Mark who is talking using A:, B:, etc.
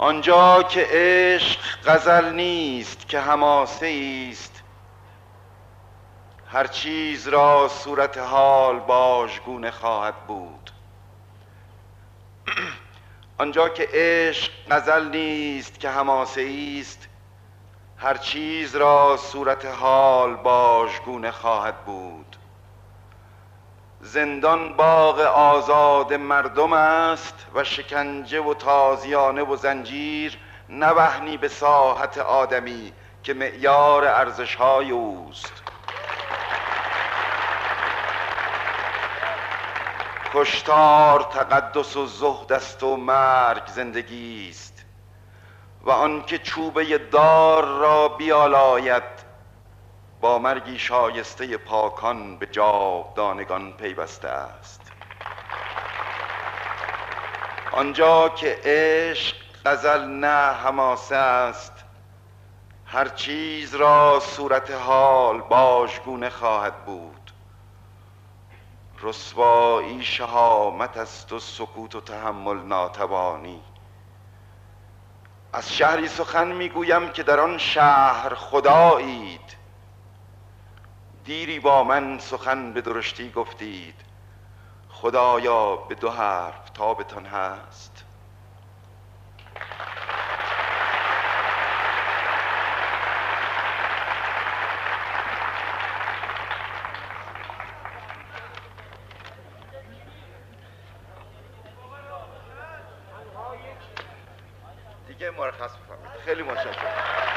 A: آنجا که عشق غزل نیست که هماسه است هر چیز را صورت حال باژگونه خواهد بود. آنجا که عشق غزل نیست که هماسه است هر چیز را صورت حال باژگونه خواهد بود. زندان باغ آزاد مردم است و شکنجه و تازیانه و زنجیر نوهنی به ساحت آدمی که معیار ارزش های اوست. کشتار تقدس و زهد است و مرگ زندگی است و آنکه چوبه دار را بیالاید با مرگی شایسته پاکان به جاودانگان پیوسته است. آنجا که عشق غزل نه هماسه است هر چیز را صورت حال باژگونه خواهد بود. رسوایی شهامت است و سکوت و تحمل ناتوانی. از شهری سخن می‌گویم که در آن شهر خدایید. دیری با من سخن به درشتی گفتید. خدایا به دو حرف تابتان هست. دیگه مرخص بفرمایید خیلی متشکرم.